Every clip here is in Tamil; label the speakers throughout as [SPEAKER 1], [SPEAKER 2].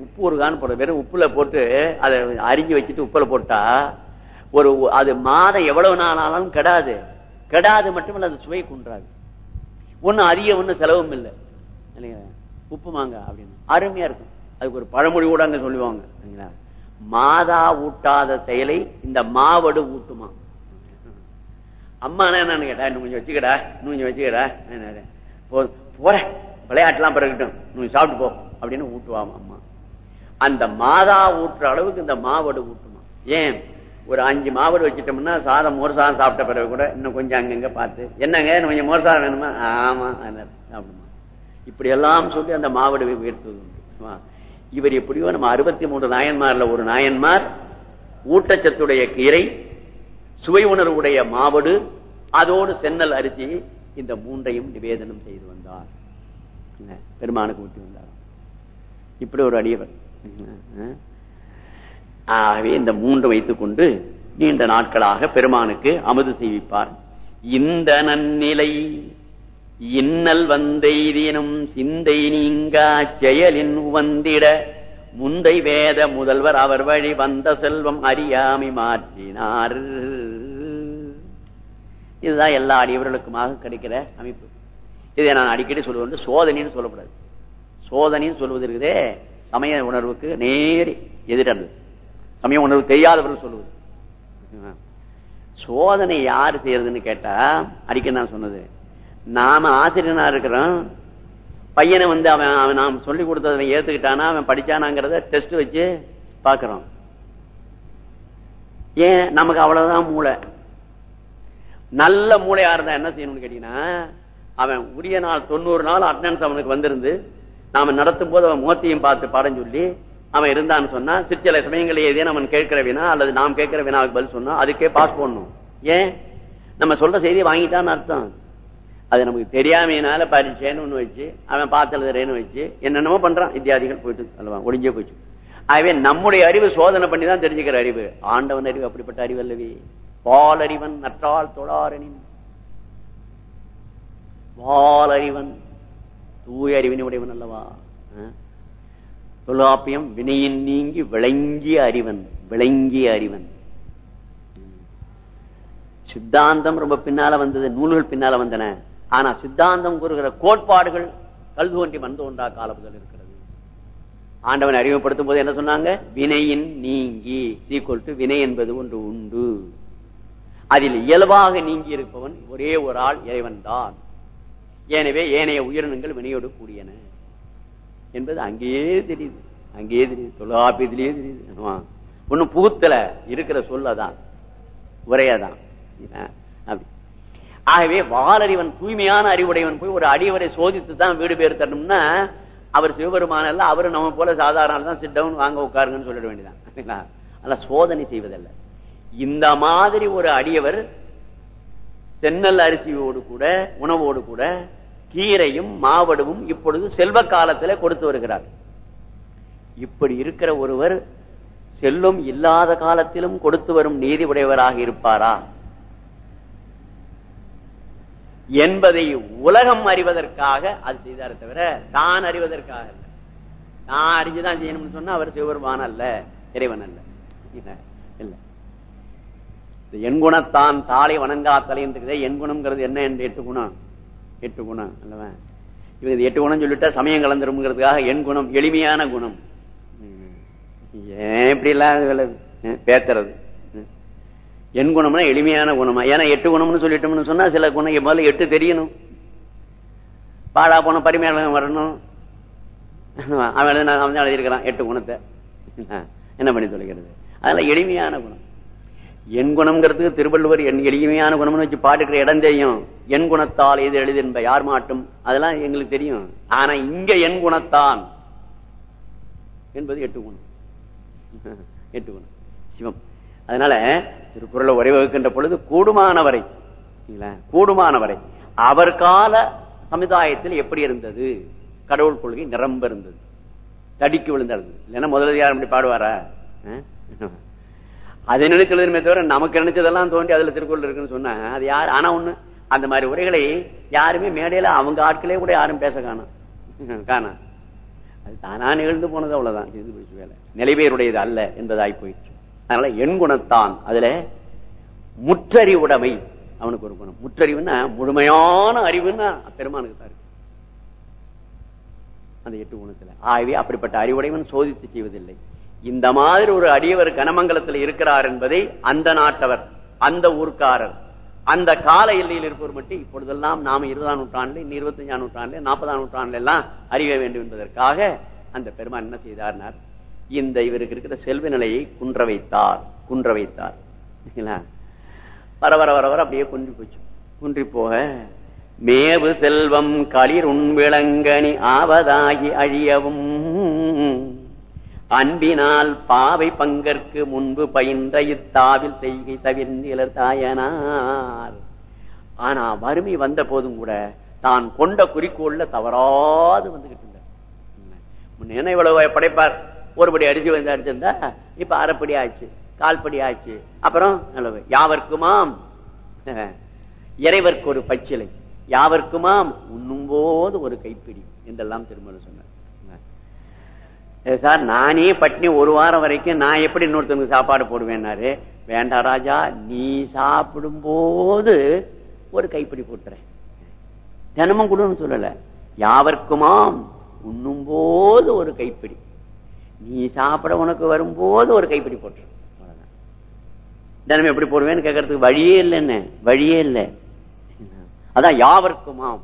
[SPEAKER 1] உப்பு ஊறுகான்னு போடுற வெறும் உப்புல போட்டு அதை அரிஞ்சு வச்சுட்டு உப்புல போட்டா ஒரு அது மாதம் எவ்வளவு நாள் ஆனாலும் கெடாது. கெடாது மட்டுமல்ல அது சுவை குன்றாது. ஒன்னும் அதிக ஒன்னும் செலவும் இல்லை. இல்லைங்களா உப்பு மாங்க அப்படின்னு. அருமையா இருக்கும். அதுக்கு ஒரு பழமொழி கூட அங்க சொல்லுவாங்க. சரிங்களா? மாதா ஊட்டாத செயலை இந்த மாவடு ஊட்டுமா. அம்மா என்னன்னு கேட்டா இன்னும் கொஞ்சம் வச்சுக்கடா இன்னும் கொஞ்சம் வச்சுக்கடா. போற போ- போறேன். விளையாட்டுலாம் பிறகுட்டும் நீ சாப்பிட்டு போ அப்படின்னு ஊட்டுவாமா அந்த மாதா ஊற்ற அளவுக்கு இந்த மாவடு ஊட்டணும் ஏன்? ஒரு அஞ்சு மாவடு வச்சுட்டோம்னா சாதம் மோர் சாதம் சாப்பிட்ட பிறகு கூட இன்னும் கொஞ்சம் அங்கங்க பார்த்து என்னங்க கொஞ்சம் மோர் சாதம் வேணுமா? ஆமா சாப்பிடுமா. இப்படி எல்லாம் சொல்லி அந்த மாவடு உயர்த்தது இவர் எப்படியோ நம்ம அறுபத்தி மூன்று நாயன்மார்ல ஒரு நாயன்மார் ஊட்டச்சத்துடைய கீரை சுவை உணர்வுடைய மாவடு அதோடு சென்னல் அரிசி இந்த மூன்றையும் நிவேதனம் செய்து வந்தார். என்ன, பெருமானுக்கு ஊட்டி வந்தார்? இப்படி ஒரு அடியவர். ஆகவே இந்த மூன்று வைத்துக் கொண்டு நீண்ட நாட்களாக பெருமானுக்கு அமுது செய்விப்பார். இந்த நன்னிலை இன்னல் வந்தெய்தினும் சிந்தை நீங்கா செயலின் வந்திட முந்தை வேத முதல்வர் அவர் வழி வந்த செல்வம் அறியாமை மாற்றினார். இதுதான் எல்லா அடியவர்களுக்குமாக கிடைக்கிற அமைப்பு. இதை நான் அடிக்கடி சொல்லுவது சோதனைன்னு சொல்லக்கூடாது. சோதனைன்னு சொல்வது இருக்குதே சமய உணர்வுக்கு நேரி எதிரானது சமய உணர்வு தெரியாதவர்கள் சொல்லுவது. சோதனை யாரு செய்யறதுன்னு கேட்டா அடிக்க நான் சொன்னது. நாம ஆசிரியனா இருக்கிறோம். பையனை வந்து அவன் அவன் நாம் சொல்லி கொடுத்ததை ஏத்துக்கிட்டானா அவன் படிச்சானாங்கிறத டெஸ்ட் வச்சு பாக்குறோம் ஏன்? நமக்கு அவ்வளவுதான் மூளை. நல்ல மூளையா இருந்தா என்ன செய்யணும்னு கேட்டீங்கன்னா அவன் உரிய நாள் தொண்ணூறு நாள் அட்டனன்ஸ் அவனுக்கு வந்திருந்து நாம நடத்தும் போது அவன் முகத்தையும் பார்த்து பாடம் சொல்லி அவன் இருந்தான்னு சொன்னா சிற்சில சமயங்களில் ஏதேனும் அவன் கேட்கிற வினா அல்லது நாம் கேட்கிற வினாவுக்கு பதில் சொன்னா அதுக்கே பாஸ் போடணும். ஏன்? நம்ம சொல்ற செய்தியை வாங்கிட்டான்னு அர்த்தம். அது நமக்கு தெரியாமையினால பரீட்சைன்னு ஒண்ணு வச்சு அவன் பார்த்தழுதுறேன்னு வச்சு என்னென்னமோ பண்றான். இத்தியாதிகள் போயிட்டு அல்லவா ஒடிஞ்சே போச்சு ஆகவே நம்முடைய அறிவு சோதனை பண்ணி தான் தெரிஞ்சுக்கிற அறிவு. ஆண்டவன் அறிவு அப்படிப்பட்ட அறிவு அல்லவே. பாலறிவன் நற்றால் தொடாரணி பாலறிவன் தூய அறிவினை உடையவன் அல்லவா அஹ்? வினையின் நீங்கி விளங்கிய அறிவன் விளங்கிய அறிவன். சித்தாந்தம் ரொம்ப பின்னால வந்தது நூல்கள் பின்னால வந்தன. ஆனா சித்தாந்தம் கூறுகிற கோட்பாடுகள் கல் தோன்றி மண் தோன்றா கால முதல் இருக்கிறது. ஆண்டவன் அறிமுகப்படுத்தும் போது என்ன சொன்னாங்க? வினையின் நீங்கி சீக்குவல் டு வினை என்பது ஒன்று உண்டு. அதில் இயல்பாக நீங்கி இருப்பவன் ஒரே ஒரு ஆள் இறைவன் தான் எனவே ஏனைய உயிரினங்கள் வினையோடு கூடியன. என்பது அங்கேயே தெரியுது. அங்கேயே தெரியுது. தொல்லாப்பியத்திலேயே தெரியுது. ஒன்னும் புகுத்தல. இருக்கிற சொல்லதான் உரையதான். அப்படி. ஆகவே வாலறிவன் தூய்மையான அறிவுடையவன் போய் ஒரு அடியவரை சோதித்து தான் வீடு பேர் தரணும்னா அவர் சிவபெருமான அல்ல அவரு நம்ம போல சாதாரண தான் சிட் டவுன் வாங்க உட்காருங்கன்னு சொல்லிட வேண்டியதான் அல்ல சோதனை செய்வதல்ல. இந்த மாதிரி ஒரு அடியவர் தென்னல் அரிசியோடு கூட உணவோடு கூட கீரையும் மாவடுவும் இப்பொழுது செல்வ காலத்துல கொடுத்து வருகிறார். இப்படி இருக்கிற ஒருவர் செல்லும் இல்லாத காலத்திலும் கொடுத்து வரும் நீதி உடையவராக இருப்பாரா? என்பதை உலகம் அறிவதற்காக அது செய்தாரே தவிர தான் அறிவதற்காக அல்ல. நான் அறிஞ்சுதான் செய்யணும்னு சொன்னா அவர் சிவபெருமான் அல்ல இறைவன் அல்ல. இல்ல என் குணத்தான் தாளை வணங்கா என்று என் குணம்ங்கிறது என்ன என்று எட்டு குணம் எட்டு குணம் அல்லவா? இவங்க இது எட்டு குணம் சொல்லிட்டா சமயம் கலந்துருங்கிறதுக்காக என் குணம் எளிமையான குணம். ஏன் இப்படி எல்லாம் பேத்துறது என் குணம்னா எளிமையான குணமா? ஏன்னா எட்டு குணம்னு சொல்லிட்டோம்னு சொன்னா சில குணம் முதல்ல எட்டு தெரியணும். பாடா போன பரிமையாளன் வரணும். அவன் எழுதி நான் எழுதியிருக்கிறான் எட்டு குணத்தை. என்ன பண்ணி தொலைக்கிறது? அதெல்லாம் எளிமையான குணம். என் குணம்ங்கிறதுக்கு திருவள்ளுவர் என் எளிமையான குணம்னு வச்சு பாட்டுக்கிற இடம் தெரியும். என் குணத்தால் எது எழுது என்ப யார் மாட்டும்? அதெல்லாம் எங்களுக்கு தெரியும். ஆனா இங்க என் குணத்தான் என்பது எட்டு குணம். எட்டு குணம். சிவம். அதனால திருக்குறளை உரை வகுக்கின்ற பொழுது கூடுமானவரை கூடுமானவரை. அவர் கால சமுதாயத்தில் எப்படி இருந்தது? கடவுள் கொள்கை நிரம்ப இருந்தது. தடிக்கு விழுந்தா இருந்தது இல்லைன்னா முதலதிகாரம் யாரும் பாடுவாரா? அதை நினைச்சு எழுதுமே தவிர நமக்கு நினைச்சதெல்லாம் தோண்டி அதுல திருக்குறள் இருக்குன்னு சொன்னா அது யார்? ஆனா ஒண்ணு அந்த மாதிரி உரைகளை யாருமே மேடையில அவங்க ஆட்களே கூட யாரும் பேச காணும் காணா. அது தானா நிகழ்ந்து போனது அவ்வளவுதான். இது போச்சு வேலை. நிலைவேருடையது அல்ல என்பதாய் போயிடுச்சு. அதனால என் குணத்தான் அதுல முற்றறிவுடைமை அவனுக்கு ஒரு குணம். முற்றறிவுன்னா முழுமையான அறிவுன்னா பெருமானுக்கு தான் இருக்கு. அந்த எட்டு குணத்துல. ஆகவே அப்படிப்பட்ட அறிவுடையவன் சோதித்து செய்வதில்லை. இந்த மாதிரி ஒரு அடியவர் கனமங்கலத்தில் இருக்கிறார் என்பதை அந்த நாட்டவர் அந்த ஊர்க்காரர் அந்த கால எல்லையில் இருப்பவர் மட்டும் இப்பொழுதெல்லாம் நாம இருபதாம் நூற்றாண்டு இன்னும் இருபத்தஞ்சாம் நூற்றாண்டு நாற்பதாம் நூற்றாண்டுல எல்லாம் அறிய வேண்டும் என்பதற்காக அந்த பெருமான் என்ன செய்தார்னார்? இந்த இவருக்கு இருக்கிற செல்வ நிலையை குன்ற வைத்தார் குன்ற வைத்தார். வர வர வர வர அப்படியே குன்றி போச்சு. குன்றி போக மேவு செல்வம் களிர் உண்விளங்கனி ஆவதாகி அழியவும் அன்பினால் பாவை பங்கற்கு முன்பு பயின்ற இத்தாவில் செய்கை தவிர்ந்திலர் தாயனார். ஆனா வறுமை வந்த போதும் கூட தான் கொண்ட குறிக்கோள்ல தவறாது வந்துகிட்டு இருந்தார். இவ்வளவு படைப்பார்? ஒருபடி அடிச்சு வந்து அடிச்சிருந்தா இப்ப அரைப்படி ஆச்சு கால்படி ஆச்சு அப்புறம் நல்லது. யாவர்க்குமாம்? இறைவர்க்கு ஒரு பச்சிலை யாவர்க்குமாம்? உண்ணும் போது ஒரு கைப்பிடி என்றெல்லாம் திருமணம் சொன்னார். சார் நானே பட்னி ஒரு வாரம் வரைக்கும் நான் எப்படி இன்னொருத்தனுக்கு சாப்பாடு போடுவேன்னாரு? வேண்டாம் ராஜா நீ சாப்பிடும் போது ஒரு கைப்பிடி போட்டுறேன். தினமும் கொடுன்னு சொல்லல. யாவர்க்குமாம் உண்ணும் போது ஒரு கைப்பிடி. நீ சாப்பிட உனக்கு வரும்போது ஒரு கைப்பிடி போட்டு தினமும் எப்படி போடுவேன்னு கேட்கறதுக்கு வழியே இல்லைன்னு. வழியே இல்லை. அதான் யாவர்க்குமாம்.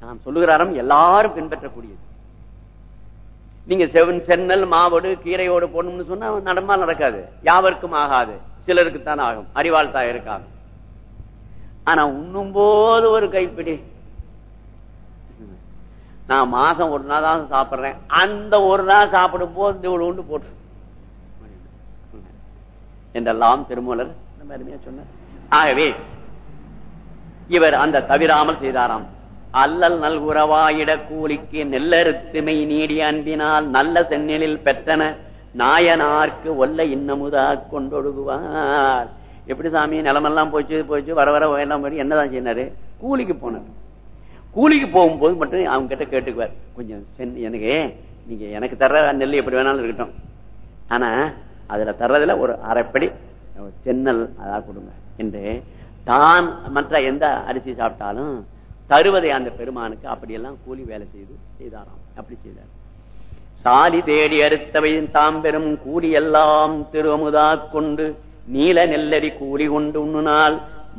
[SPEAKER 1] நாம் சொல்லுகிறாரம் எல்லாரும் பின்பற்றக்கூடியது. நீங்க செவன் சென்னல் மாவோடு கீரையோடு போடணும்னு சொன்னா நடமா நடக்காது. யாவருக்கும் ஆகாது. சிலருக்கு தான் ஆகும். அறிவாள் தான் இருக்காங்க ஆனா உண்ணும் போது ஒரு கைப்பிடி. நான் மாசம் ஒரு நாள் தான் சாப்பிடுறேன். அந்த ஒரு நாள் சாப்பிடும் போது இந்த இவ்வளவு உண்டு போட்டு. என்றெல்லாம் திருமூலர் நம்ம அருமையா சொன்னார். ஆகவே இவர் அந்த தவிராமல் செய்தாராம். அல்லல் நல்குறவாயிட கூலிக்கு நெல்லருத்துமை நீடி அன்பினால் நல்ல செந்நிலில் பெற்றன. நாயனார்க்கு ஒல்ல இன்னமுதா கொண்டொழுகுவார். எப்படி சாமி நிலமெல்லாம் போச்சு போச்சு வர வர எல்லாம் போய் என்னதான் செய்யினாரு கூலிக்கு போனார். கூலிக்கு போகும்போது மட்டும் அவங்க கிட்ட கேட்டுக்குவார். கொஞ்சம் எனக்கு நீங்க எனக்கு தர்ற நெல் எப்படி வேணாலும் இருக்கட்டும். ஆனா அதுல தர்றதுல ஒரு அரைப்படி சென்னல் அதா கொடுங்க. என்று தான் மற்ற எந்த அரிசி சாப்பிட்டாலும் தருவதை அந்த பெருமானுக்கு அப்படியெல்லாம் கூலி வேலை செய்து செய்தாராம். அப்படி செய்தார். சாலி தேடி அறுத்தவையின் தாம்பெரும் கூலி எல்லாம் திருமுதா கொண்டு நீல நெல்லடி கூலி கொண்டு உண்ணுனால்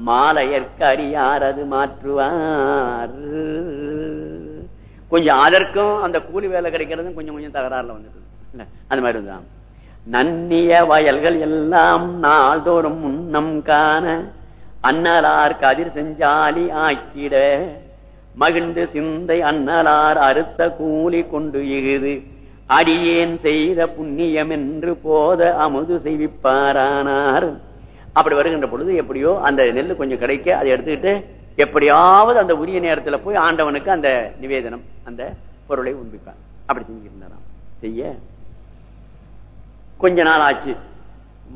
[SPEAKER 1] மாலையற்க அறியார் அது மாற்றுவார். கொஞ்சம் அதற்கும் அந்த கூலி வேலை கிடைக்கிறதும் கொஞ்சம் கொஞ்சம் தகராறுல வந்துட்டு அந்த மாதிரி இருந்தான் நன்னிய வயல்கள் எல்லாம் நாள்தோறும் முன்னம் காண அன்னலார் கதிர் செஞ்சாலி ஆக்கிட. மகிழ்ந்து சிந்தை அன்னலார் அறுத்த கூலி கொண்டு இகுது அடியேன் செய்த புண்ணியம் என்று போத அமுது செய்விப்பாரானார். அப்படி வருகின்ற பொழுது எப்படியோ அந்த நெல் கொஞ்சம் கிடைக்க அதை எடுத்துக்கிட்டு எப்படியாவது அந்த உரிய நேரத்துல போய் ஆண்டவனுக்கு அந்த நிவேதனம் அந்த பொருளை உண்பிப்பான் அப்படி செஞ்சிருந்தாராம். செய்ய. கொஞ்ச நாள் ஆச்சு.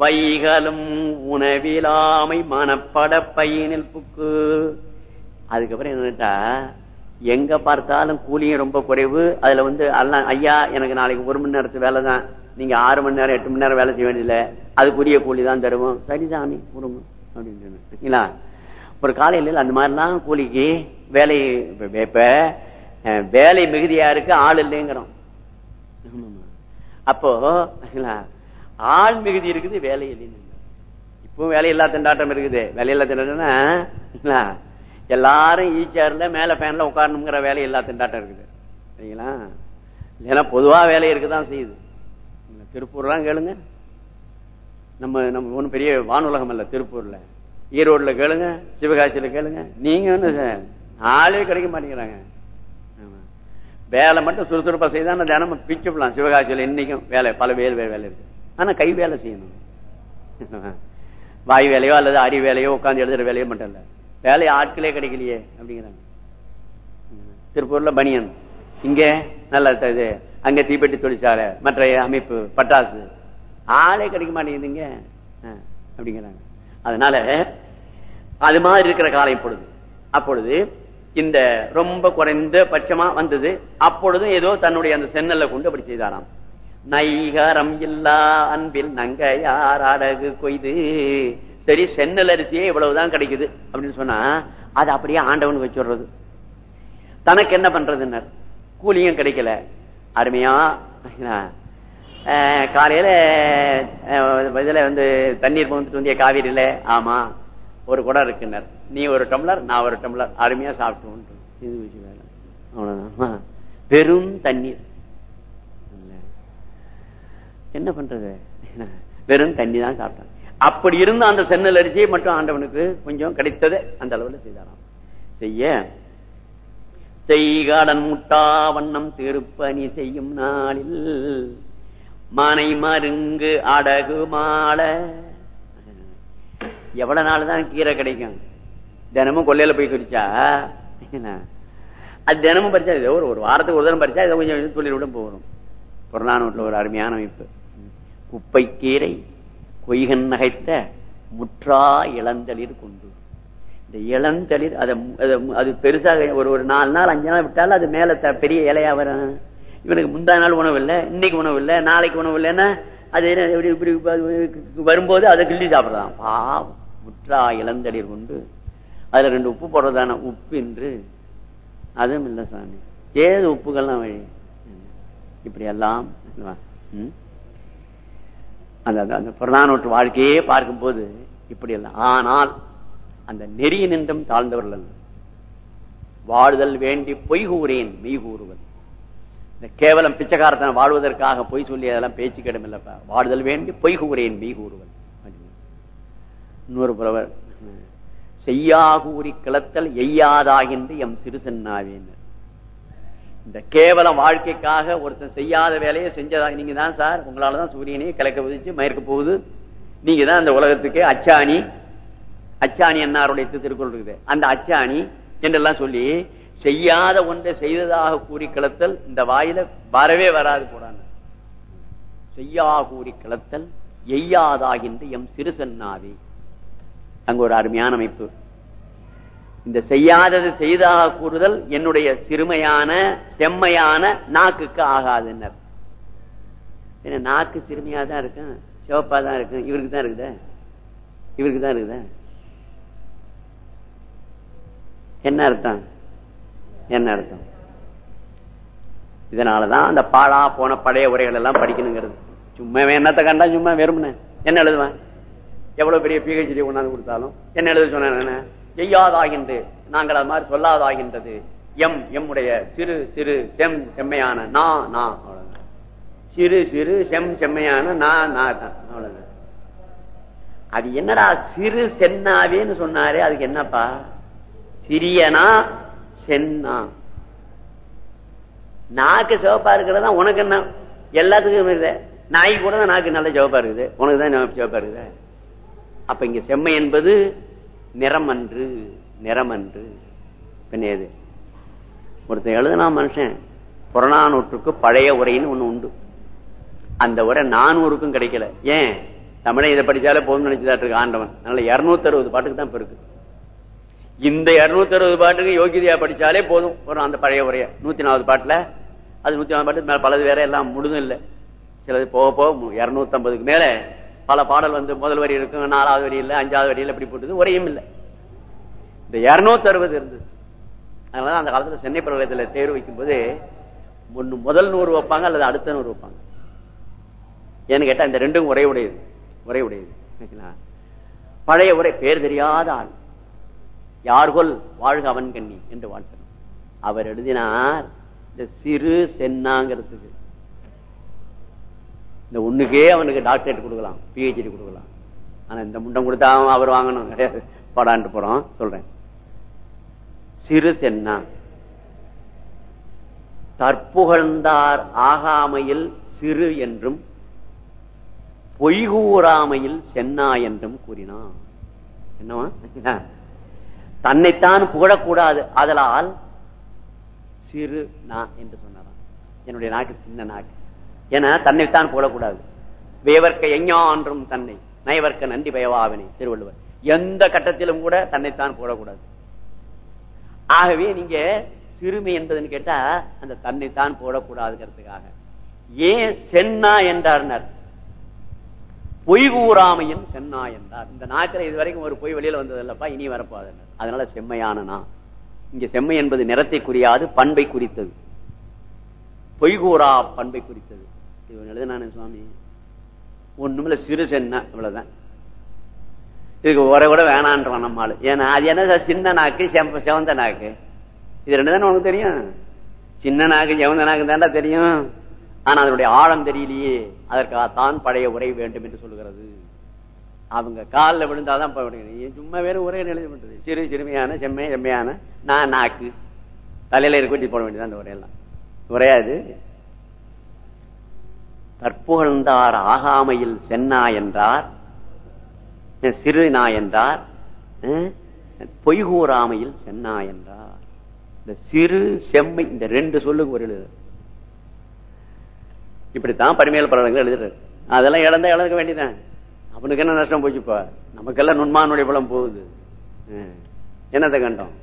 [SPEAKER 1] வைகளும் உணவிலாமை மனப்பட பையனில் புக்கு. அதுக்கப்புறம் என்னட்டா எங்க பார்த்தாலும் கூலியும் ரொம்ப குறைவு. அதுல வந்து எல்லாம் ஐயா எனக்கு நாளைக்கு ஒரு மணி நேரத்து வேலை தான் நீங்க ஆறு மணி நேரம் எட்டு மணி நேரம் வேலை செய்ய வேண்டியதில்லை. அதுக்குரிய கூலி தான் தருவோம். சரி சாமி கொடுங்க அப்படின்னு ஒரு காலையில் அந்த மாதிரிலாம் கூலிக்கு வேலை இப்ப வேலை மிகுதியா இருக்கு ஆள் இல்லைங்கிறோம். அப்போ ஆள் மிகுதி இருக்குது வேலை இல்லைன்னு இப்போ வேலையில்லா திண்டாட்டம் இருக்குது. வேலையில்லா திண்டாட்டம்னா எல்லாரும் ஈச்சர்ல மேல ஃபேன்ல உட்காரணுங்கிற வேலை இல்லா திண்டாட்டம் இருக்குது. சரிங்களா? ஏன்னா பொதுவா வேலை இருக்குதான் செய்யுது. திருப்பூர்லாம் கேளுங்க. நம்ம நம்ம ஒன்றும் பெரிய வானுலகம் அல்ல திருப்பூர்ல. ஈரோடுல கேளுங்க சிவகாசியில கேளுங்க. நீங்க ஒண்ணு ஆளே கிடைக்க மாட்டேங்கிறாங்க. வேலை மட்டும் சுறுசுறுப்பா செய்தா தினமும் பிச்சுப்படலாம் சிவகாசியில் இன்னைக்கும் வேலை பல வேலை வேலை இருக்கு. ஆனா கை வேலை செய்யணும். வாய் வேலையோ அல்லது அடி வேலையோ உட்காந்து எழுதுற வேலையோ மட்டும் இல்ல. வேலையை ஆட்களே கிடைக்கலையே அப்படிங்கிறாங்க. திருப்பூர்ல பனியன். இங்க நல்ல இது அங்க தீப்பெட்டி தொழிற்சாலை மற்ற அமைப்பு பட்டாசு. ஆளே கிடைக்க மாட்டேங்குதுங்க அப்படிங்கிறாங்க. அதனால அது மாதிரி இருக்கிற காலம் இப்பொழுது. அப்பொழுது இந்த ரொம்ப குறைந்த பட்சமா வந்தது. அப்பொழுதும் ஏதோ தன்னுடைய அந்த சென்னல்ல கொண்டு அப்படி செய்தாராம். நைகரம் இல்லா அன்பில் நங்கையார் அடகு கொய்து. சரி சென்னல் அரிசியே இவ்வளவுதான் கிடைக்குது அப்படின்னு சொன்னா அது அப்படியே ஆண்டவன் வச்சுடுறது தனக்கு என்ன பண்றதுன்னர்? கூலியும் கிடைக்கல. அருமையா காலையில இதுல வந்து தண்ணீர் வந்துட்டு வந்திய காவிரியில ஆமா ஒரு குடம் இருக்குனர் நீ ஒரு டம்ளர் நான் ஒரு டம்ளர். அருமையா சாப்பிட்டு இது வேலை. அவ்வளவுதான். வெறும் தண்ணீர். என்ன பண்றது? வெறும் தண்ணி தான் சாப்பிட்டான். அப்படி இருந்த அந்த சென்னல் அரிசியை மட்டும் ஆண்டவனுக்கு கொஞ்சம் கிடைத்தது அந்த அளவுல செய்தாராம். செய்ய செய்காடன் முட்டா வண்ணம் திருப்பணி செய்யும் நாளில் மானை மருங்கு அடகு மாலை எவ்வளவு நாள் தான் கீரை கிடைக்கும்? தினமும் கொல்லையில போய் குடிச்சா? என்ன? அது தினமும் பறிச்சா ஏதோ ஒரு ஒரு வாரத்துக்கு ஒரு தினம் பறிச்சா இதை கொஞ்சம் தொழில் விட போகணும். புறநானூட்டில் ஒரு அருமையான அமைப்பு. குப்பைக்கீரை கொய்கன் நகைத்த முற்றா இளந்தளிர் கொண்டு. இந்த இளந்தளிர் அதை அதை- அது பெருசாக ஒரு ஒரு நாலு நாள் அஞ்சு நாள் விட்டாலும் அது மேல பெரிய இலையா வரும். இவனுக்கு முந்தா நாள் உணவு இல்லை இன்னைக்கு உணவு இல்லை நாளைக்கு உணவு இல்லைன்னா அது என்ன இப்படி இப்படி வரும்போது அதை கிள்ளி சாப்பிடலாம். பாவம். முற்றா இளந்தளிர் கொண்டு. அதுல ரெண்டு உப்பு போடுறதான உப்பு என்று அதுவும் இல்லை சாமி. ஏது உப்புகள்லாம் வழி? இப்படி எல்லாம் ம்? அந்த அந்த- அந்த புறநானூற்று வாழ்க்கையே பார்க்கும்போது இப்படி எல்லாம் ஆனால் அந்த நெறிய நின்றும் தாழ்ந்தவர்கள் அல்ல. வாழுதல் வேண்டி பொய் கூறேன் மெய் கூறுவன் இந்த கேவலம் பிச்சைக்காரத்தனை வாழ்வதற்காக பொய் சொல்லி அதெல்லாம் பேச்சு கிடமில்லப்பா வாழுதல் வேண்டி பொய் கூறேன் மெய் கூறுவன் இன்னொரு புறவர் செய்யா கூறி கிளத்தல் எய்யாதாகின்ற எம் சிறுசென்னாவேன் இந்த கேவலம் வாழ்க்கைக்காக ஒருத்தன் செய்யாத வேலையை செஞ்சதா? நீங்க தான் சார். உங்களாலதான் சூரியனே கிழக்க உதிச்சு மயக்க போகுது. நீங்க தான் அந்த உலகத்துக்கு அச்சாணி. அச்சாணி அன்னாருடைய திருக்குறள் இருக்குது அந்த அச்சாணி என்றெல்லாம் சொல்லி செய்யாத ஒன்றை செய்ததாக கூறி கிளத்தல் இந்த வாயில வரவே வராது போடாங்க செய்யா கூறி கிளத்தல் எய்யாதாகின்ற எம் சிறுசன்னாவே. அங்க ஒரு அருமையான அமைப்பு. இந்த செய்யாதது செய்தாக கூறுதல் என்னுடைய சிறுமையான செம்மையான நாக்குக்கு ஆகாதுன்னர். ஏன்னா நாக்கு சிறுமையா தான் இருக்கும் சிவப்பா தான் இருக்கும் இவருக்கு தான் இருக்குதா? இவருக்கு தான் இருக்குதா? என்ன அர்த்தம்? என்ன அர்த்தம்? இதனாலதான் அந்த பாழா போன பழைய உரைகள் எல்லாம் படிக்கணுங்கிறது. சும்மா என்னத்தை கண்டா சும்மா வெறுமனே. என்ன எழுதுவேன்? எவ்வளவு பெரிய பிஹெச்டி கொண்டாந்து கொடுத்தாலும். என்ன எழுத சொன்ன செய்யாதாகின்ற நாங்கள் அது மாதிரி சொல்லாதாகின்றது. எம் எம்முடைய சிறு சிறு செம் செம்மையான நா நா சிறு சிறு செம் செம்மையான நா நா தான் அவ்வளவுதான். அது என்னடா சிறு சென்னாவேன்னு சொன்னாரே அதுக்கு என்னப்பா? சிறியனா சென்னா? நாக்கு சிவப்பா இருக்கிறதா உனக்கு என்ன? எல்லாத்துக்கும் இருக்குது நாய் கூட தான் நாக்கு நல்ல சிவப்பா இருக்குது. உனக்கு தான் சிவப்பா இருக்குது. அப்ப இங்க செம்மை என்பது நிறம் அன்று நிறம் அன்று பின்ன எது? ஒருத்தன் எழுதுனா மனுஷன் புறநானூற்றுக்கு பழைய உரைன்னு ஒண்ணு உண்டு. அந்த உரை நானூறுக்கும் கிடைக்கல. ஏன்? தமிழை இதை படிச்சாலே போதும் நினைச்சுதான் இருக்கு ஆண்டவன். அதனால இருநூத்தி அறுபது பாட்டுக்கு தான் இருக்கு இந்த இருநூத்தி அறுபது பாட்டுக்கு யோகிதையா படிச்சாலே போதும். ஒரு அந்த பழைய உரைய. நூத்தி நாற்பது பாட்டுல அது நூத்தி நாற்பது பாட்டுக்கு மேல பலது வேற எல்லாம் முழுதும் இல்லை. சிலது போக போக இருநூத்தி ஐம்பதுக்கு மேல பல பாடல் வந்து முதல் வரி இருக்கும் நாலாவது வரி இல்லை அஞ்சாவது வரியில் இப்படி போட்டது. உரையும் இல்லை. இந்த இருநூத்தி அறுபது இருந்தது. அதனால அந்த காலத்துல சென்னை பல்கலைக்கழகத்துல தேர்வு வைக்கும் போது முதல் நூறு வைப்பாங்க அல்லது அடுத்த நூறு வைப்பாங்க. ஏன்னு கேட்டா இந்த ரெண்டும் உரை உடையது. உரை உடையது. பழைய உரை பேர் தெரியாத ஆள். யார்கொல் வாழ்க அவன் கண்ணி என்று வாழ்த்தணும். அவர் எழுதினார் இந்த சிறு சென்னாங்கிறதுக்கு. இந்த ஒண்ணுக்கே அவனுக்கு டாக்டரேட் கொடுக்கலாம் பிஹெச்டி கொடுக்கலாம். ஆனா இந்த முண்டம் கொடுத்தா அவர் வாங்கணும். கிடையாது படான்ட்டு போறோம். சொல்றேன். சிறு சென்னா. தற்புகழ்ந்தார் ஆகாமையில் சிறு என்றும் பொய்கூறாமையில் சென்னா என்றும் கூறினான். என்னவா? தன்னைத்தான் புகழக்கூடாது. அதனால் சிறு நா என்று சொன்னாராம். என்னுடைய நாக்கு சின்ன நாக்கு. என தன்னைத்தான் போடக்கூடாது வேவர்க்க எஞ்ஞான்றும் தன்னை நயவர்க்க நன்றி பயவாவினை திருவள்ளுவர். எந்த கட்டத்திலும் கூட தன்னைத்தான் போடக்கூடாது ஆகவே நீங்க சிறுமை என்பதுன்னு கேட்டா அந்த தன்னைத்தான் போடக்கூடாதுங்கிறதுக்காக ஏன் சென்னா என்றார்னர்? பொய் கூறாமையின் சென்னா என்றார். இந்த நாக்கில இது வரைக்கும் ஒரு பொய் வெளியில வந்தது இல்லப்பா இனி வரப்போது அதனால செம்மையான நான். இங்க செம்மை என்பது நிறத்தை குறியாது பண்பை குறித்தது. பொய் கூறா பண்பை குறித்தது. இவன் எழுதினானே சுவாமி. ஒண்ணுமில்ல சிறு சென்னா இவ்வளவுதான். இதுக்கு உரை கூட வேணான்றான் நம்மாள் ஏன்னா அது என்ன சின்ன நாக்கு செம்ப செவந்த நாக்கு? இது ரெண்டு தானே உனக்கு தெரியும்? சின்ன நாக்கு செவந்த நாக்கு தாண்டா தெரியும். ஆனா அதனுடைய ஆழம் தெரியலையே. அதற்காகத்தான் பழைய உரை வேண்டும் என்று சொல்லுகிறது. அவங்க காலில் விழுந்தாதான் சும்மா வேற உரை எழுதி பண்றது சிறு சிறுமையான செம்மை செம்மையான நான் நாக்கு. தலையில இருக்க போட வேண்டியதான் அந்த உரையெல்லாம். உரையாது தற்புகழ்ந்தார் ஆகாமையில் சென்னா என்றார் சிறு நா என்றார் பொய்கூறாமையில் சென்னா என்றார். இந்த சிறு செம்மை இந்த ரெண்டு சொல்லுக்கு ஒரு எழுது. இப்படித்தான் பரிமையல் பலன்கள் எழுதுறாரு அதெல்லாம் இழந்தா இழந்துக்க வேண்டியதான் அவனுக்கு என்ன நஷ்டம் போச்சுப்பா நமக்கெல்லாம் நுண்மானுடைய பலம் போகுது. என்னத்தை கண்டோம்?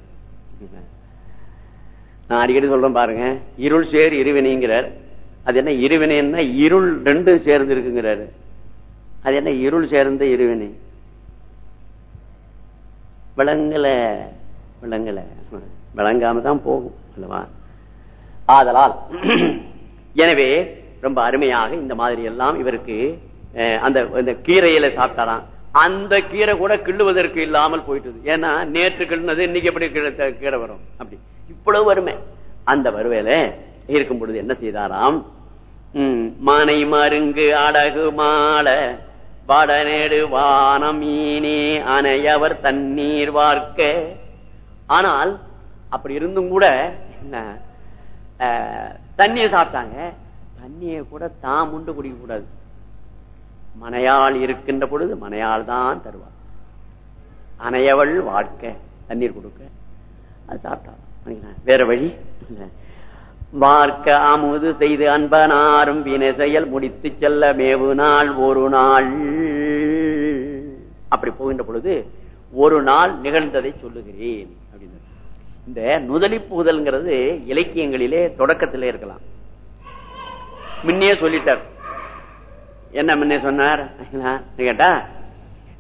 [SPEAKER 1] நான் அடிக்கடி சொல்றேன் பாருங்க. இருள் சேர் இருவினைங்கிறார். அது என்ன இருவினைன்னா இருள் ரெண்டும் சேர்ந்து இருக்குங்கிறாரு அது என்ன? இருள் சேர்ந்த இருவினை. விளங்கல விளங்கல. விளங்காம தான் போகும் அல்லவா? ஆதலால் எனவே ரொம்ப அருமையாக இந்த மாதிரி எல்லாம் இவருக்கு அந்த இந்த கீரையில சாப்பிட்டாராம். அந்த கீரை கூட கிள்ளுவதற்கு இல்லாமல் போயிட்டது. ஏன்னா நேற்று கிள்ளுனது இன்னைக்கு எப்படி கீரை வரும்? அப்படி. இவ்வளவு வறுமை அந்த வறுவையில இருக்கும் பொழுது என்ன செய்தாராம்? மானை மருங்கு அடகு மால வடநேடு வானமீனே அணையவர் தண்ணீர் வார்க்க. ஆனால் அப்படி இருந்தும் கூட என்ன தண்ணியை சாப்பிட்டாங்க. தண்ணியை கூட தான் உண்டு குடிக்க கூடாது மனையாள் இருக்கின்ற பொழுது மனையால் தான் தருவார் அணையவள் வாழ்க்கை தண்ணீர் கொடுக்க. அது சாப்பிட்டா வேற வழி? வார்க்க அமுது செய்து அன்பனாரும் வினை செயல் முடித்து செல்ல மேவு நாள் ஒரு நாள். அப்படி போகின்ற பொழுது ஒரு நாள் நிகழ்ந்ததை சொல்லுகிறேன் அப்படின்னு இந்த நுதலிப்புதல்ங்கிறது இலக்கியங்களிலே தொடக்கத்திலே இருக்கலாம். முன்னே சொல்லிட்டார். என்ன முன்னே சொன்னார்? கேட்டா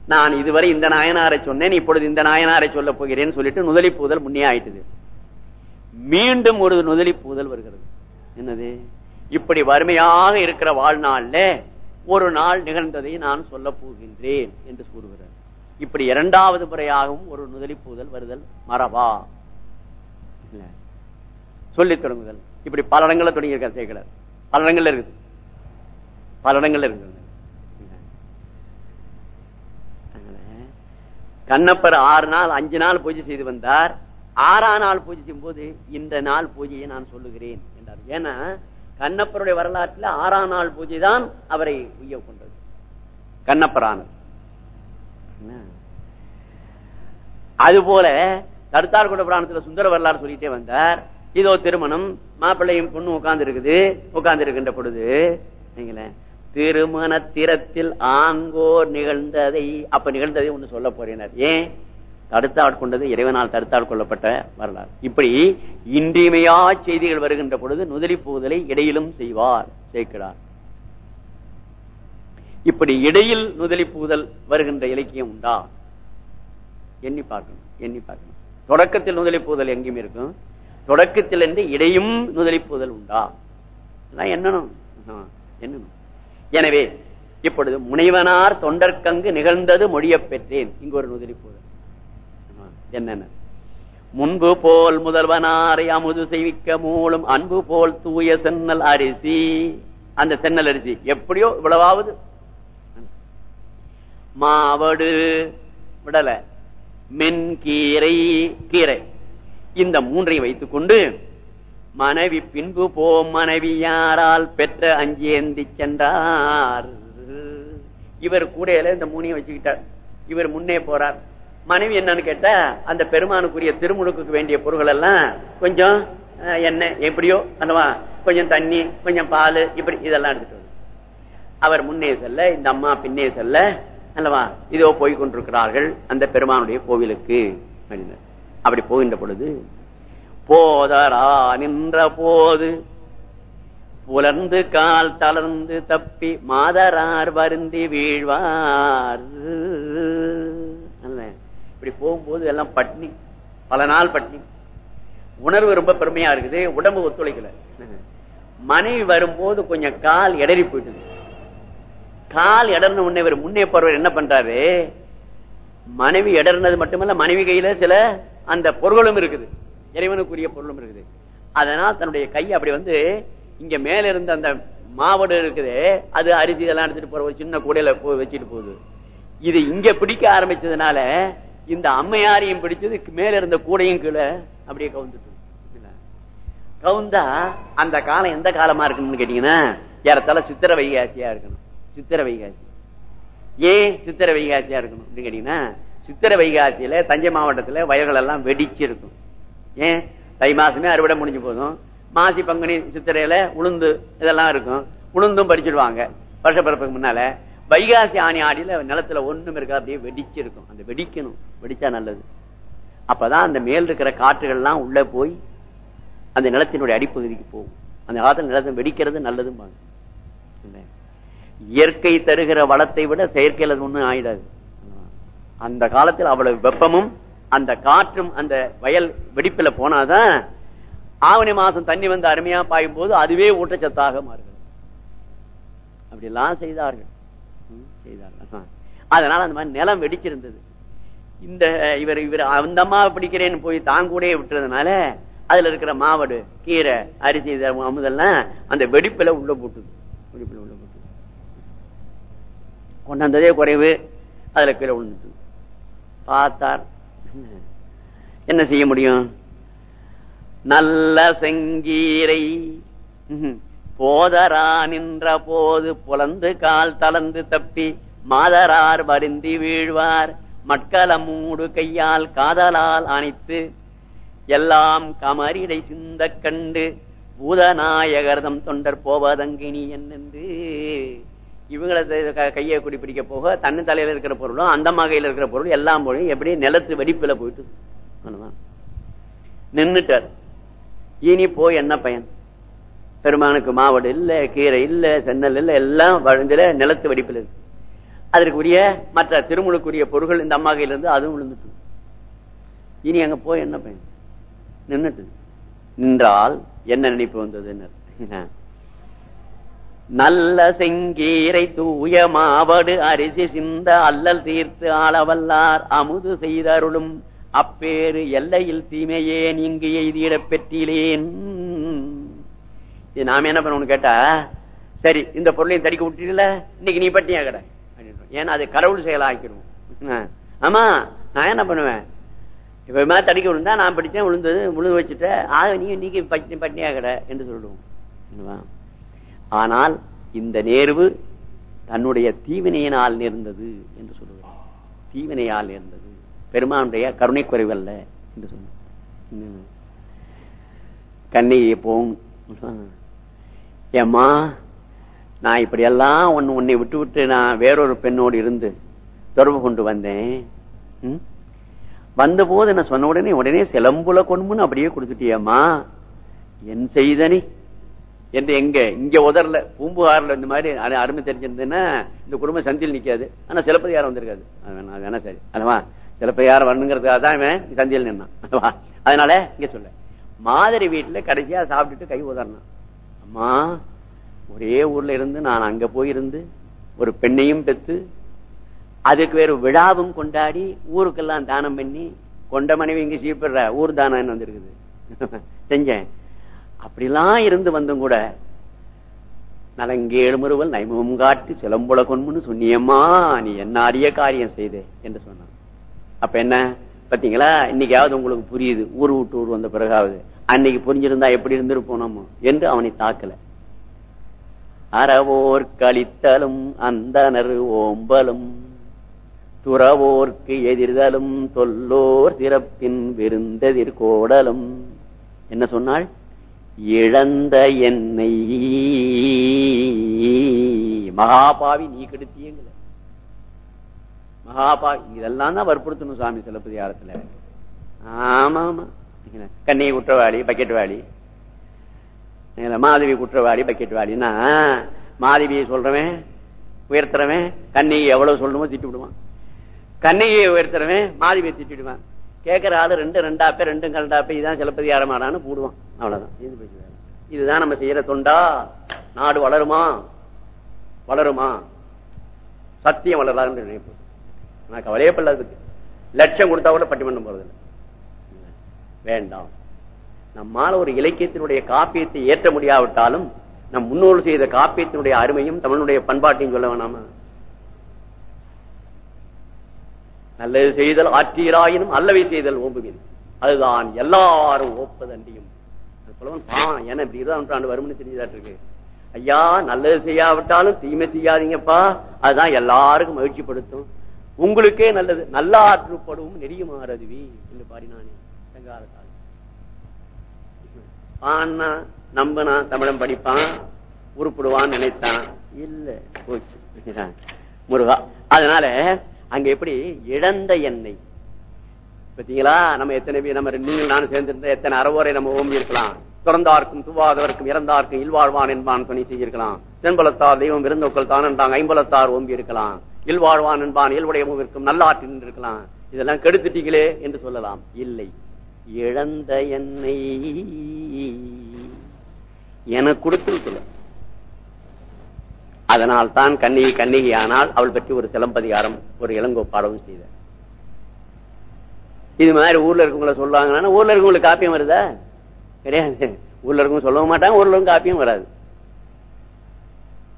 [SPEAKER 1] நான் இதுவரை இந்த நாயனாரை சொன்னேன் இப்பொழுது இந்த நாயனாரை சொல்ல போகிறேன்னு சொல்லிட்டு நுதலிப்புதல் முன்னே ஆயிட்டுது. மீண்டும் ஒரு நுதலிப்புதல் வருகிறது. என்னது? இப்படி வறுமையாக இருக்கிற வாழ்நாள்ல ஒரு நாள் நிகழ்ந்ததை நான் சொல்ல போகின்றேன் என்று கூறுகிறார். இப்படி இரண்டாவது முறையாகவும் ஒரு நுதலிப்புதல் வருதல் மரபா? சொல்லி தொடங்குதல். இப்படி பல இடங்கள தொடங்கியிருக்கார் சேக்கலர் பல இடங்கள்ல இருக்குது. பல இடங்கள்ல இருக்குது. கண்ணப்பர் ஆறு நாள் அஞ்சு நாள் பூஜை செய்து வந்தார். ஆறாம் நாள் பூஜை போது இந்த நாள் பூஜையை நான் சொல்லுகிறேன் என்றார். ஏன்னா கண்ணப்பருடைய வரலாற்றில் ஆறாம் நாள் பூஜை தான் அவரை உய்ய கொண்டது. கண்ணப்பரானது. அது போல தடுத்தார் கொண்ட புராணத்துல சுந்தர வரலாறு சொல்லிட்டே வந்தார். இதோ திருமணம் மாப்பிள்ளையும் பொண்ணு உட்கார்ந்து இருக்குது உட்கார்ந்து இருக்கின்ற பொழுது திருமண திறத்தில் ஆங்கோர் நிகழ்ந்ததை அப்ப நிகழ்ந்ததை ஒண்ணு சொல்ல போறேனர். ஏன்? தடுத்து ஆட்கொண்டது இறைவனால் தடுத்து ஆட்கொள்ளப்பட்ட வரலாறு. இப்படி இன்றியமையா செய்திகள் வருகின்ற பொழுது நுதலி போதலை இடையிலும் செய்வார் சேர்க்கிறார். இப்படி இடையில் நுதலி பூதல் வருகின்ற இலக்கியம் உண்டா? எண்ணி பார்க்கணும் எண்ணி பார்க்கணும். தொடக்கத்தில் நுதலி பூதல் எங்கேயும் இருக்கும்? தொடக்கத்திலிருந்து இடையும் நுதலி பூதல் உண்டா என்னணும் என்னணும் எனவே இப்பொழுது முனைவனார் தொண்டர்க்கங்கு நிகழ்ந்தது மொழிய பெற்றேன். இங்கு ஒரு நுதலி பூதல் என்னென்ன? முன்பு போல் முதல்வனாரை அமுது செய்விக்க மூலம் அன்பு போல் தூய சென்னல் அரிசி. அந்த சென்னல் அரிசி எப்படியோ இவ்வளவாவது? மாவடு விடல. மென் கீரை கீரை. இந்த மூன்றை வைத்துக் கொண்டு மனைவி பின்பு போம் மனைவி யாரால் பெற்ற அஞ்சேந்தி சென்றார். இவர் கூடையில இந்த மூணையும் வச்சுக்கிட்டார். இவர் முன்னே போறார். மனைவி என்னன்னு கேட்டா அந்த பெருமானுக்குரிய திருமுழுக்கு வேண்டிய பொருள்கள் எல்லாம் கொஞ்சம் என்ன எப்படியோ அல்லவா? கொஞ்சம் தண்ணி கொஞ்சம் பால் இப்படி இதெல்லாம் எடுத்துட்டு அவர் முன்னே செல்ல இந்த அம்மா பின்னே செல்ல அல்லவா? இதோ போய் கொண்டிருக்கிறார்கள் அந்த பெருமானுடைய கோவிலுக்கு அப்படி போகின்ற பொழுது போதரா நின்ற போது புலர்ந்து கால் தளர்ந்து தப்பி மாதரார் வருந்தி வீழ்வார். இப்படி போகும்போது எல்லாம் பட்னி. பல நாள் பட்னி. உணர்வு ரொம்ப பெருமையா இருக்குது. உடம்பு ஒத்துழைக்கல. மனைவி வரும்போது கொஞ்சம் கால் இடறி போயிட்டு கால் இடர்ன உன்னை இவர் முன்னே போறவர் என்ன பண்றாரு? மனைவி இடர்னது மட்டுமல்ல மனைவி கையில சில அந்த பொருளும் இருக்குது. இறைவனுக்குரிய பொருளும் இருக்குது. அதனால் தன்னுடைய கை அப்படி வந்து இங்க மேல இருந்த அந்த மாவடு இருக்குது. அது அரிசி இதெல்லாம் எடுத்துட்டு போற ஒரு சின்ன கூடையில போய் வச்சுட்டு போகுது. இது இங்க பிடிக்க ஆரம்பிச்சதுனால இந்த அம்மையாரையும் பிடிச்சது மேல இருந்த கூடையும் கீழே அப்படியே கவுந்துட்டு கவுந்தா அந்த காலம் எந்த காலமா இருக்கணும்னு கேட்டீங்கன்னா ஏறத்தால சித்திர வைகாசியா இருக்கணும். சித்திர வைகாசி. ஏன் சித்திர வைகாசியா இருக்கணும் அப்படின்னு கேட்டீங்கன்னா சித்திர வைகாசியில தஞ்சை மாவட்டத்துல வயல்கள் எல்லாம் வெடிச்சிருக்கும். ஏன்? தை மாசமே அறுவடை முடிஞ்சு போதும். மாசி பங்குனி சித்திரையில உளுந்து இதெல்லாம் இருக்கும். உளுந்தும் பறிச்சிடுவாங்க. வருஷப்பிறப்புக்கு முன்னால. வைகாசி ஆணி ஆடியில நிலத்துல ஒண்ணும் இருக்கா அப்படியே வெடிச்சிருக்கும். அந்த வெடிக்கணும். வெடிச்சா நல்லது. அப்பதான் அந்த மேல் இருக்கிற காற்றுகள்லாம் உள்ள போய் அந்த நிலத்தினுடைய அடிப்பகுதிக்கு போகும். அந்த காலத்துல நிலத்தை வெடிக்கிறது நல்லதும்பாங்க. இயற்கை தருகிற வளத்தை விட செயற்கையில் அது ஒண்ணும் ஆயிடாது. அந்த காலத்தில் அவ்வளவு வெப்பமும் அந்த காற்றும் அந்த வயல் வெடிப்புல போனாதான் ஆவணி மாசம் தண்ணி வந்து அருமையா பாயும் போது அதுவே ஊட்டச்சத்தாக மாறுகிறது. அப்படி எல்லாம் செய்தார்கள். அதனால அந்த மாதிரி நிலம் வெடிச்சிருந்தது. இந்த இவர் இவர் அந்த அம்மாவை பிடிக்கிறேன்னு போய் தான் கூட விட்டுறதுனால அதுல இருக்கிற மாவடு கீரை அரிசி அமுதெல்லாம் அந்த வெடிப்புல உள்ள போட்டுது. வெடிப்புல உள்ள போட்டு கொண்டாந்ததே குறைவு. அதுல கீழே விழுந்துட்டு பார்த்தார். என்ன செய்ய முடியும்? நல்ல செங்கீரை போதரா நின்ற போது புலந்து கால் தளர்ந்து தப்பி மாதரார் வருந்தி வீழ்வார். மட்கல மூடு கையால் காதலால் அணைத்து எல்லாம் கமரிடை சிந்த கண்டு பூதநாயகர்தம் தொண்டர் போவதங்கினி என்னென்று. இவங்களை கையை குடி பிடிக்க போக தன்னு தலையில இருக்கிற பொருளும் அந்த மகையில இருக்கிற பொருளும் எல்லாம் பொருளும் எப்படி நிலத்து வெடிப்புல போயிட்டு. நின்றுட்டார் இனி போய் என்ன பயன்? பெருமானுக்கு மாவடு இல்ல கீரை இல்ல சென்னல் இல்ல எல்லாம் வழுந்தில நிலத்து வெடிப்பில் இருக்கு. அதற்குரிய மற்ற திருமுழுக்குரிய பொருள்கள் இந்த அம்மா கையிலிருந்து அதுவும் விழுந்துட்டு. இனி அங்க போய் என்ன பயன்? நின்றுட்டு நின்றால் என்ன நினைப்பு வந்தது நல்ல செங்கீரை தூய மாவடு அரிசி சிந்த அல்லல் தீர்த்து ஆளவல்லார் அமுது செய்தருளும். அப்பேறு எல்லையில் தீமையேன் இங்கு எய்திடப் பெற்றிலேன். நாம என்ன பண்ணணும் கேட்டா சரி இந்த பொருளையும் தடிக்க விட்டுல இன்னைக்கு நீ பட்டியா கடை? ஏன்னா அது கடவுள் செயலா ஆக்கிடுவோம் ஆமா நான் என்ன பண்ணுவேன்? இப்ப மாதிரி தடிக்க விழுந்தா நான் படிச்சேன் விழுந்தது விழுந்து வச்சுட்டேன். ஆக நீ இன்னைக்கு பட்டி பட்டினியா கடை என்று சொல்லுவோம் ஆனால் இந்த நேர்வு தன்னுடைய தீவினையினால் நேர்ந்தது என்று சொல்லுவார் தீவினையால் நேர்ந்தது. பெருமானுடைய கருணை குறைவல்ல என்று சொன்னார் கண்ணியை போம். ஏம்மா நான் இப்படி எல்லாம் ஒன்னு உன்னை விட்டு விட்டு நான் வேறொரு பெண்ணோடு இருந்து தொடர்பு கொண்டு வந்தேன். வந்தபோது வந்த போது என்ன சொன்ன உடனே உடனே சிலம்புல கொண்டு அப்படியே கொடுத்துட்டியம்மா. என் செய்தனி. என்று எங்க இங்க உதறல. பூம்புகாரில் இந்த மாதிரி அருமை தெரிஞ்சிருந்தேன்னா இந்த குடும்பம் சந்தியில் நிக்காது. ஆனா சிலப்பதிகாரம் வந்திருக்காது. அது வேணா வேணா சரி. அல்லவா? சிலப்பதிகாரம் வரணுங்கிறதுக்காக தான் இவன் சந்தியில் நின்னான். அதனால இங்க சொல்ல. மாதிரி வீட்டுல கடைசியா சாப்பிட்டுட்டு கை உதறனான் அம்மா ஒரே ஊர்ல இருந்து நான் அங்க போயிருந்து ஒரு பெண்ணையும் பெத்து அதுக்கு வேற விழாவும் கொண்டாடி ஊருக்கெல்லாம் தானம் பண்ணி கொண்ட மனைவி இங்க சீப்பிடுற ஊர் தானம் வந்திருக்குது? செஞ்சேன். அப்படிலாம் இருந்து வந்தும் கூட நலங்கேழு முறுவல் நைமுகம் காட்டி சிலம்புல கொன்முன்னு சொன்னியம்மா நீ என்ன அரிய காரியம் செய்தே என்று சொன்னான். அப்ப என்ன? பாத்தீங்களா? இன்னைக்காவது உங்களுக்கு புரியுது. ஊர் விட்டு ஊர் வந்த பிறகாவது. அன்னைக்கு புரிஞ்சிருந்தா எப்படி இருந்திருப்போம் நம்ம? என்று அவனை தாக்கல. அறவோர் கழித்தலும் அந்தனர் ஓம்பலும் துறவோர்க்கு எதிர்தலும் தொல்லோர் சிறப்பின் விருந்ததிர் கோடலும். என்ன சொன்னாள்? இழந்த என்னை மகாபாவி நீ கெடுத்தியங்கள மகாபாவி இதெல்லாம் தான் வற்புறுத்தணும் சுவாமி சிலப்பதிகாரத்துல. ஆமா ஆமா கண்ணி குற்றவாளி பக்கெட் வாளி இல்ல, மாதவி குற்றவாளி பக்கெட் வாளின்னா மாதவியை சொல்றவன் உயர்த்துறவன் கண்ணியை எவ்வளவு சொல்லணுமோ திட்டி விடுவான் கண்ணியை உயர்த்துறவன் மாதவியை திட்டிடுவான் கேட்கிற ஆளு ரெண்டு ரெண்டாப்பே ரெண்டும் கலண்டாப்பே இதான் சிலப்பதிகாரமாடான்னு போடுவான் அவ்வளவுதான். இதுதான் நம்ம செய்யற தொண்டா நாடு வளருமா வளருமா சத்தியம் வளராதுன்னு நினைப்பு நான் கவலையே பல்லாதுக்கு லட்சம் கொடுத்தா கூட பட்டிமன்றம் போறதில்லை வேண்டாம். நம்மால ஒரு இலக்கியத்தினுடைய காப்பியத்தை ஏற்ற முடியாவிட்டாலும் நம் முன்னோர் செய்த காப்பியத்தினுடைய அருமையும் தமிழனுடைய பண்பாட்டையும் சொல்ல வேணாமா? நல்லது செய்தல் ஆற்றீராயினும் அல்லவை செய்தல் ஓம்புவின் அதுதான் எல்லாரும் ஓப்பதண்டியும் என புலவன் வரும்னு தெரிஞ்சுதாட்டு இருக்கு ஐயா நல்லது செய்யாவிட்டாலும் தீமை செய்யாதீங்கப்பா. அதுதான் எல்லாருக்கும் மகிழ்ச்சிப்படுத்தும். உங்களுக்கே நல்லது நல்ல ஆற்றுப்படும் நெறியுமாறதுவி என்று பாடினானே. செங்காலத்தால் ஆனா நம்பனா தமிழன் படிப்பான் உருப்பிடுவான்னு நினைத்தான். இல்ல. போச்சு. முருகா. அதனால அங்க எப்படி இழந்த எண்ணெய் பாத்தீங்களா நம்ம எத்தனை நம்ம நீங்கள் நானும் சேர்ந்திருந்த எத்தனை அறவோரை நம்ம ஓம்பி இருக்கலாம் துறந்தார்க்கும் துவாதவர்க்கும் இறந்தார்க்கும் இல்வாழ்வான் என்பான் துணை செய்திருக்கலாம். தென்பலத்தார் தெய்வம் விருந்தோக்கள் தான் என்றாங்க ஐம்பலத்தார் ஓம்பி இருக்கலாம் இல்வாழ்வான் என்பான் இயல்புடையமும் இருக்கும் நல்லாற்றி நின்று இருக்கலாம் இதெல்லாம் கெடுத்துட்டீங்களே என்று சொல்லலாம். இல்லை. இழந்த என்னை. எனக்கு கொடுத்து அதனால் தான் கண்ணகி கண்ணகி ஆனால் அவள் பற்றி ஒரு சிலம்பதிகாரம் ஒரு இளங்கோப்பாடவும் செய்த இது மாதிரி ஊர்ல இருக்கவங்கள சொல்லுவாங்கன்னா ஊர்ல இருக்கவங்களுக்கு காப்பியம் வருதா? கிடையாது. ஊர்ல இருக்கவங்க சொல்லவும் மாட்டாங்க ஊர்ல இருக்கும் காப்பியம் வராது.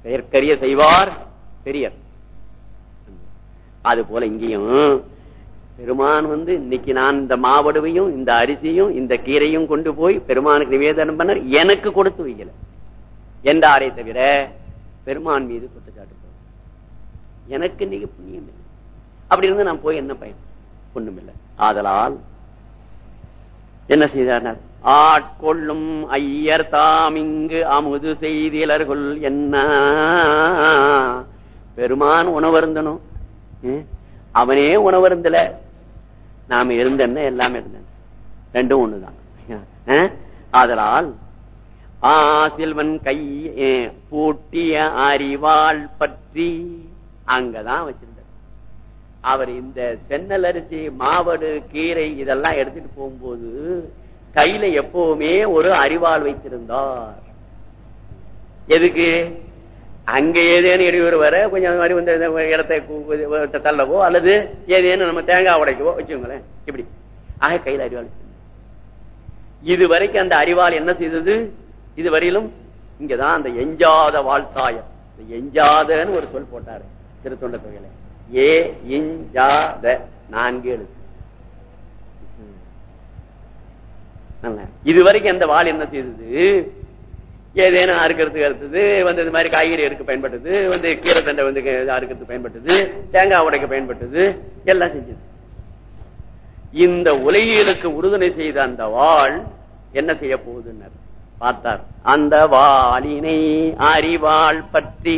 [SPEAKER 1] பெயர்க்கரிய செய்வார் பெரியர். அது போல இங்கேயும் பெருமான் வந்து இன்னைக்கு நான் இந்த மாவடுவையும் இந்த அரிசியும் இந்த கீரையும் கொண்டு போய் பெருமானுக்கு நிவேதனம் பண்ண எனக்கு கொடுத்து வைக்கல. என்றாரே தவிர பெருமான் மீது குற்றச்சாட்டு எனக்கு இன்னைக்கு புண்ணியம் இல்லை. அப்படி இருந்து நான் போய் என்ன பயன்? ஒண்ணும் இல்லை ஆதலால் என்ன செய்தார்? ஆட்கொள்ளும் ஐயர் தாம் இங்கு அமுது செய்தியலர்கள் என்ன? பெருமான் உணவருந்தனும். அவனே உணவருந்தல. நாம இருந்தன எல்லாமே இருந்தேன். ரெண்டும் ஒண்ணுதான். அதனால் ஆதலால் ஆசில்வன் கை பூட்டிய அறிவாள் பற்றி அங்கதான் வச்சிருந்தார் அவர் இந்த சென்னல் அரிசி மாவடு கீரை இதெல்லாம் எடுத்துட்டு போகும்போது கையில எப்பவுமே ஒரு அறிவாள் வைத்திருந்தார். எதுக்கு? அங்க ஏதேனும் இடையூறு வர கொஞ்சம் அந்த மாதிரி வந்து இடத்தை தள்ளவோ அல்லது ஏதேனும் நம்ம தேங்காய் உடைக்கவோ வச்சுக்கோங்களேன் இப்படி. ஆக கையில் அறிவாள் இது வரைக்கும் அந்த அறிவால் என்ன செய்தது? இது வரையிலும் இங்கதான் அந்த எஞ்சாத வாழ்த்தாயம் எஞ்சாதன்னு ஒரு சொல் போட்டாரு திருத்தொண்ட தொகையில ஏ இஞ்சாத நான்கு எழுத்து. இது வரைக்கும் அந்த வாள் என்ன செய்தது? ஏதேனும் அறுக்கிறதுக்கு அறுத்தது வந்து இந்த மாதிரி காய்கறி எடுக்க பயன்பட்டது வந்து கீரை தண்டை வந்து அறுக்கிறதுக்கு பயன்பட்டது தேங்காய் உடைக்க பயன்பட்டது எல்லாம் செஞ்சது. இந்த உலகியலுக்கு உறுதுணை செய்த அந்த வாழ் என்ன செய்ய போகுதுன்னு பார்த்தார். அந்த வாளினை அறிவாள் பற்றி